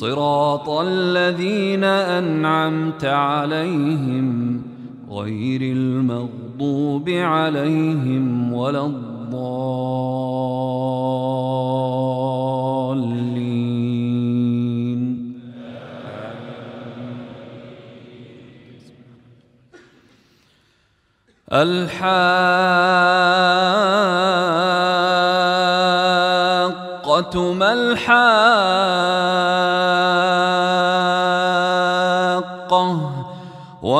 صراط الذين أنعمت عليهم غير المغضوب عليهم ولا الضالين. الحاقة ما الحاقة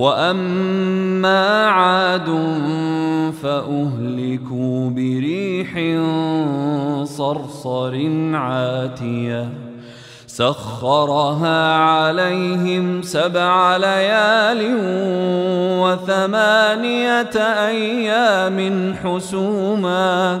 وأما عاد فأهلكوا بريح صرصر عاتية سخرها عليهم سبع ليال وثمانية أيام حسوماً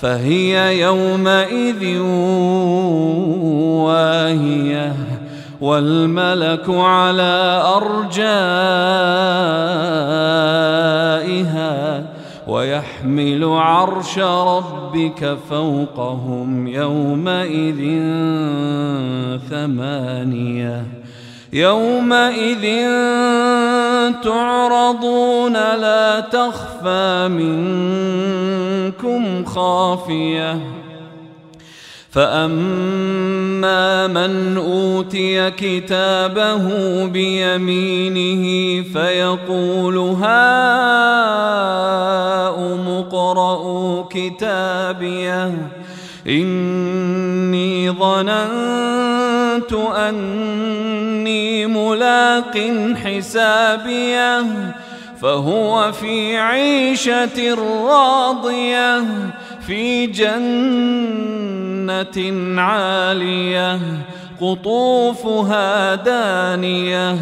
فهي يومئذ واهية والملك على أرجائها ويحمل عرش ربك فوقهم يومئذ ثمانية. يومئذ تعرضون لا تخفى منكم خافية. فأما من أوتي كتابه بيمينه فيقول هاؤم اقرءوا كتابيه. إني ظننت أني ملاق حسابيه فهو في عيشة راضية في جنة عالية قطوفها دانية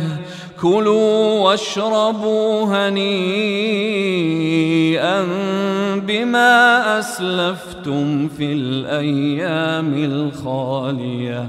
كلوا واشربوا هنيئا بما أسلفتم في الأيام الخالية.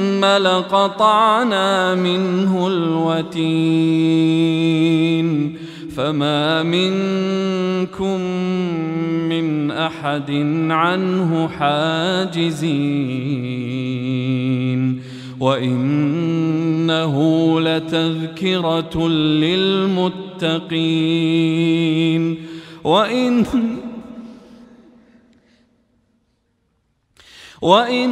لقطعنا منه الوتين فما منكم من أحد عنه حاجزين وإنه لتذكرة للمتقين وإن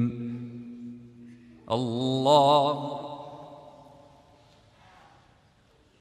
الله